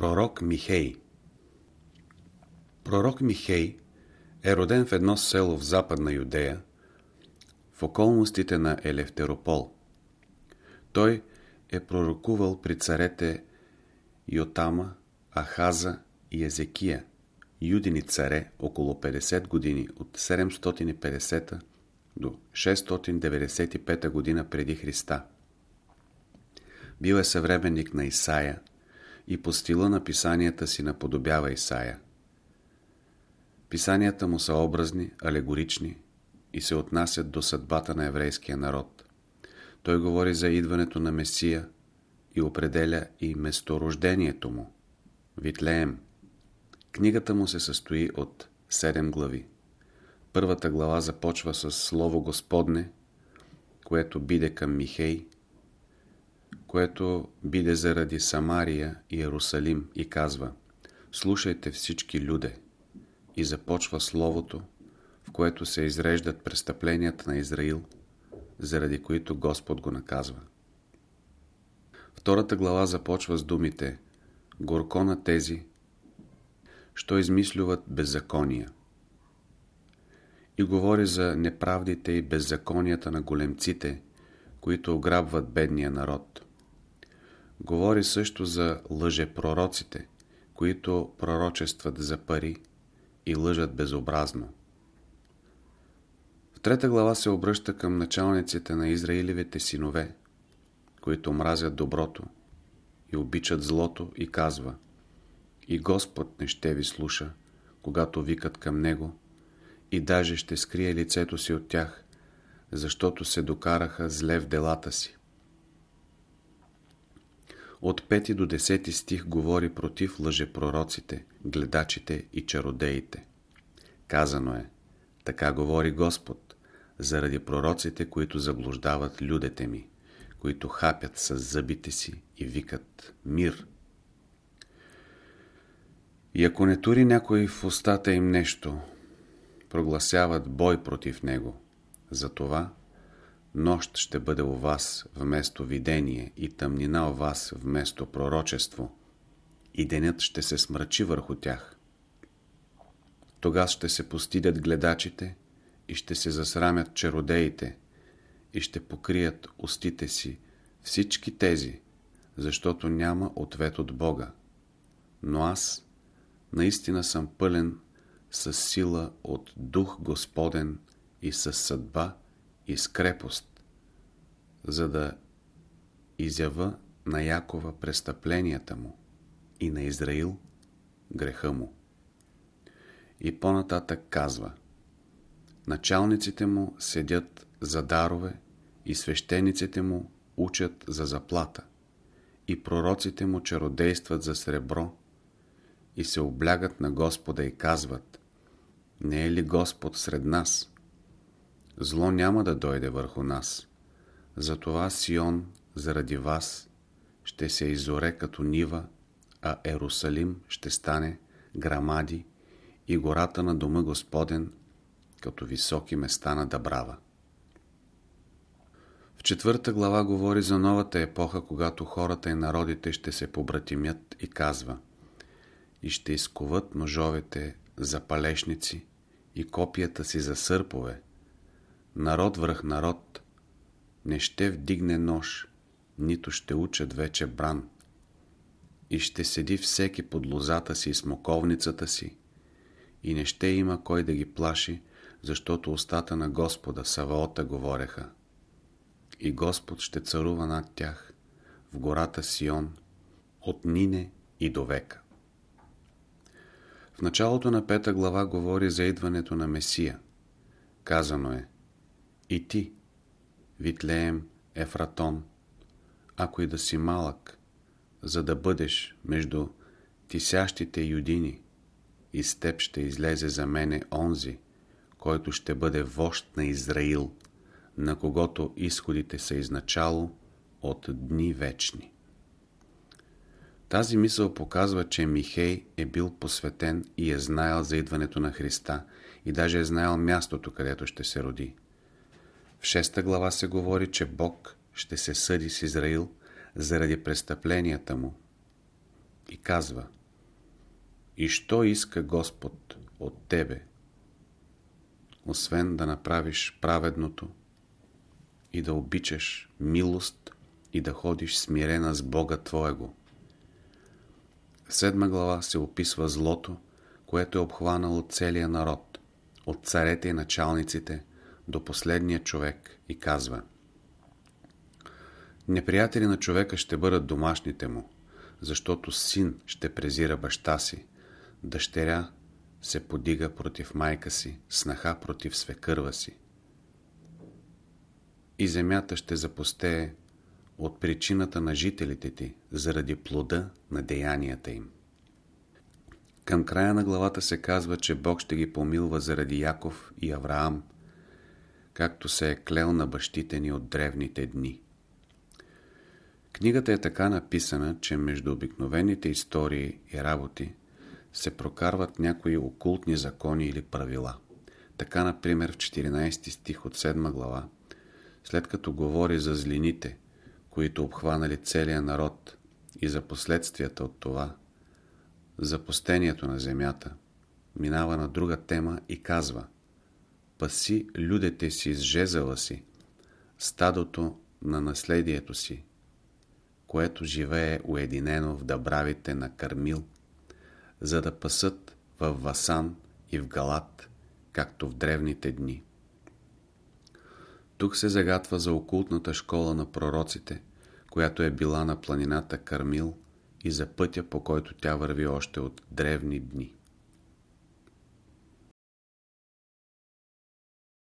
Пророк Михей Пророк Михей е роден в едно село в западна Юдея, в околностите на Елефтеропол. Той е пророкувал при царете Йотама, Ахаза и Езекия, юдини царе около 50 години от 750 до 695 година преди Христа. Бил е съвременник на Исаия и по стила на писанията си наподобява Исаия. Писанията му са образни, алегорични и се отнасят до съдбата на еврейския народ. Той говори за идването на Месия и определя и месторождението му – Витлеем. Книгата му се състои от 7 глави. Първата глава започва с Слово Господне, което биде към Михей, което биде заради Самария и Иерусалим и казва Слушайте всички люде и започва Словото, в което се изреждат престъпленията на Израил, заради които Господ го наказва. Втората глава започва с думите Горко на тези, що измислюват беззакония и говори за неправдите и беззаконията на големците, които ограбват бедния народ. Говори също за лъжепророците, които пророчестват за пари и лъжат безобразно. В трета глава се обръща към началниците на Израилевите синове, които мразят доброто и обичат злото и казва И Господ не ще ви слуша, когато викат към Него, и даже ще скрие лицето си от тях, защото се докараха зле в делата си. От 5 до 10 стих говори против лъжепророците, гледачите и чародеите. Казано е, така говори Господ, заради пророците, които заблуждават людете ми, които хапят с зъбите си и викат мир. И ако не тури някой в устата им нещо, прогласяват бой против него. Затова нощ ще бъде у вас вместо видение и тъмнина у вас вместо пророчество и денят ще се смрачи върху тях. Тогава ще се постидят гледачите и ще се засрамят черодеите и ще покрият устите си всички тези, защото няма ответ от Бога. Но аз наистина съм пълен с сила от Дух Господен и с съдба и скрепост, за да изява на Якова престъпленията му и на Израил греха му. И по-нататък казва Началниците му седят за дарове и свещениците му учат за заплата и пророците му чародействат за сребро и се облягат на Господа и казват не е ли Господ сред нас? Зло няма да дойде върху нас. Затова Сион заради вас ще се изоре като нива, а Ерусалим ще стане грамади и гората на дома Господен като високи места на Дъбрава. В четвърта глава говори за новата епоха, когато хората и народите ще се побратимят и казва и ще изкуват ножовете за палешници и копията си за сърпове, народ връх народ, не ще вдигне нож, нито ще учат вече бран. И ще седи всеки под лозата си и смоковницата си, и не ще има кой да ги плаши, защото устата на Господа Саваота говореха. И Господ ще царува над тях в гората Сион, от Нине и до века. В началото на пета глава говори за идването на Месия. Казано е И ти, Витлеем Ефратон, ако и да си малък, за да бъдеш между тисящите юдини, и с теб ще излезе за мене онзи, който ще бъде вожд на Израил, на когото изходите са изначало от дни вечни. Тази мисъл показва, че Михей е бил посветен и е знаел за идването на Христа и даже е знаел мястото, където ще се роди. В шеста глава се говори, че Бог ще се съди с Израил заради престъпленията му и казва И що иска Господ от тебе, освен да направиш праведното и да обичаш милост и да ходиш смирена с Бога Твоего. Седма глава се описва злото, което е обхванало целия народ, от царете и началниците до последния човек и казва Неприятели на човека ще бъдат домашните му, защото син ще презира баща си, дъщеря се подига против майка си, снаха против свекърва си. И земята ще запустее от причината на жителите ти, заради плода на деянията им. Към края на главата се казва, че Бог ще ги помилва заради Яков и Авраам, както се е клел на бащите ни от древните дни. Книгата е така написана, че между обикновените истории и работи се прокарват някои окултни закони или правила. Така, например, в 14 стих от 7 глава, след като говори за злините, които обхванали целия народ и за последствията от това, за постението на земята, минава на друга тема и казва Паси людете си с жезъла си, стадото на наследието си, което живее уединено в дъбравите на Кармил, за да пасат в Васан и в Галат, както в древните дни. Тук се загатва за окултната школа на пророците, която е била на планината Кармил и за пътя, по който тя върви още от древни дни.